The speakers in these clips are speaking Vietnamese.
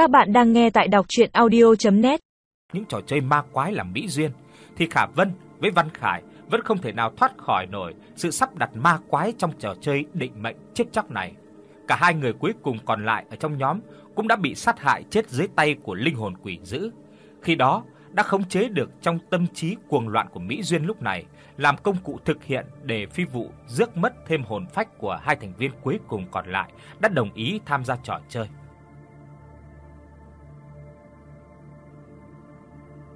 Các bạn đang nghe tại đọc audio net Những trò chơi ma quái làm mỹ duyên thì Khả Vân với Văn Khải vẫn không thể nào thoát khỏi nổi sự sắp đặt ma quái trong trò chơi định mệnh chết chóc này. Cả hai người cuối cùng còn lại ở trong nhóm cũng đã bị sát hại chết dưới tay của linh hồn quỷ dữ. Khi đó, đã khống chế được trong tâm trí cuồng loạn của Mỹ Duyên lúc này, làm công cụ thực hiện để phi vụ rước mất thêm hồn phách của hai thành viên cuối cùng còn lại đã đồng ý tham gia trò chơi.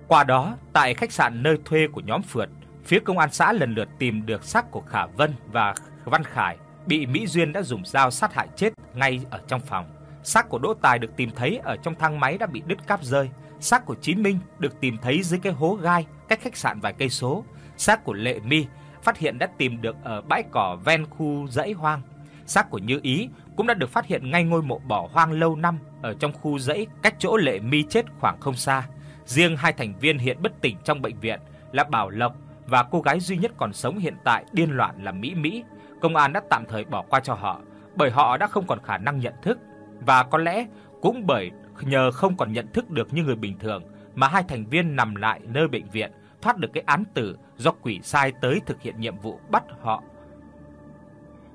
Qua đó, tại khách sạn nơi thuê của nhóm Phượt, phía công an xã lần lượt tìm được xác của Khả Vân và Văn Khải bị Mỹ Duyên đã dùng dao sát hại chết ngay ở trong phòng. Xác của Đỗ Tài được tìm thấy ở trong thang máy đã bị đứt cáp rơi. Xác của Chí Minh được tìm thấy dưới cái hố gai cách khách sạn vài cây số. Xác của Lệ Mi phát hiện đã tìm được ở bãi cỏ ven khu dãy hoang. Xác của Như Ý cũng đã được phát hiện ngay ngôi mộ bỏ hoang lâu năm ở trong khu dãy cách chỗ Lệ Mi chết khoảng không xa. Riêng hai thành viên hiện bất tỉnh trong bệnh viện là Bảo Lộc và cô gái duy nhất còn sống hiện tại điên loạn là Mỹ Mỹ, công an đã tạm thời bỏ qua cho họ, bởi họ đã không còn khả năng nhận thức. Và có lẽ cũng bởi nhờ không còn nhận thức được như người bình thường mà hai thành viên nằm lại nơi bệnh viện thoát được cái án tử do quỷ sai tới thực hiện nhiệm vụ bắt họ.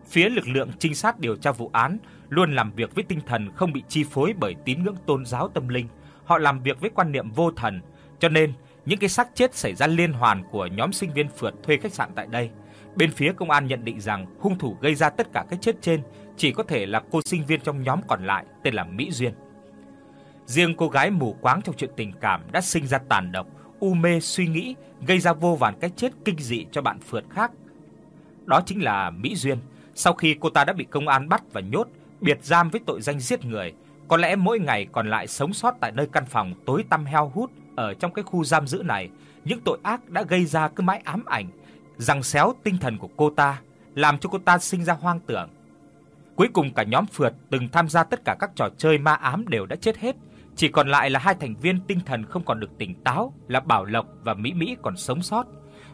Phía lực lượng trinh sát điều tra vụ án luôn làm việc với tinh thần không bị chi phối bởi tín ngưỡng tôn giáo tâm linh, họ làm việc với quan niệm vô thần, cho nên những cái xác chết xảy ra liên hoàn của nhóm sinh viên phượt thuê khách sạn tại đây. Bên phía công an nhận định rằng hung thủ gây ra tất cả cái chết trên chỉ có thể là cô sinh viên trong nhóm còn lại tên là Mỹ Duyên. Riêng cô gái mù quáng trong chuyện tình cảm đã sinh ra tàn độc, u mê suy nghĩ, gây ra vô vàn cái chết kinh dị cho bạn phượt khác. Đó chính là Mỹ Duyên. Sau khi cô ta đã bị công an bắt và nhốt, biệt giam với tội danh giết người, có lẽ mỗi ngày còn lại sống sót tại nơi căn phòng tối tăm heo hút ở trong cái khu giam giữ này, những tội ác đã gây ra cứ mãi ám ảnh, giằng xéo tinh thần của cô ta, làm cho cô ta sinh ra hoang tưởng. Cuối cùng cả nhóm phượt từng tham gia tất cả các trò chơi ma ám đều đã chết hết, chỉ còn lại là hai thành viên tinh thần không còn được tỉnh táo là Bảo Lộc và Mỹ Mỹ còn sống sót.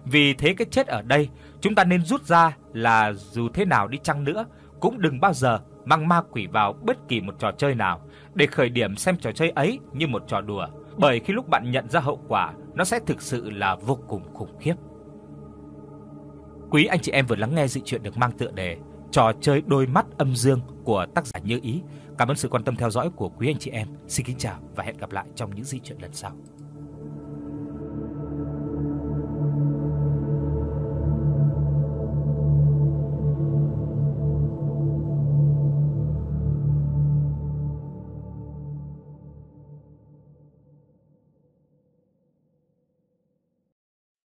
Vì thế cái chết ở đây, chúng ta nên rút ra là dù thế nào đi chăng nữa cũng đừng bao giờ mang ma quỷ vào bất kỳ một trò chơi nào để khởi điểm xem trò chơi ấy như một trò đùa, bởi khi lúc bạn nhận ra hậu quả, nó sẽ thực sự là vô cùng khủng khiếp. Quý anh chị em vừa lắng nghe dị truyện được mang tựa đề Trò chơi đôi mắt âm dương của tác giả Như Ý. Cảm ơn sự quan tâm theo dõi của quý anh chị em. Xin kính chào và hẹn gặp lại trong những dị truyện lần sau.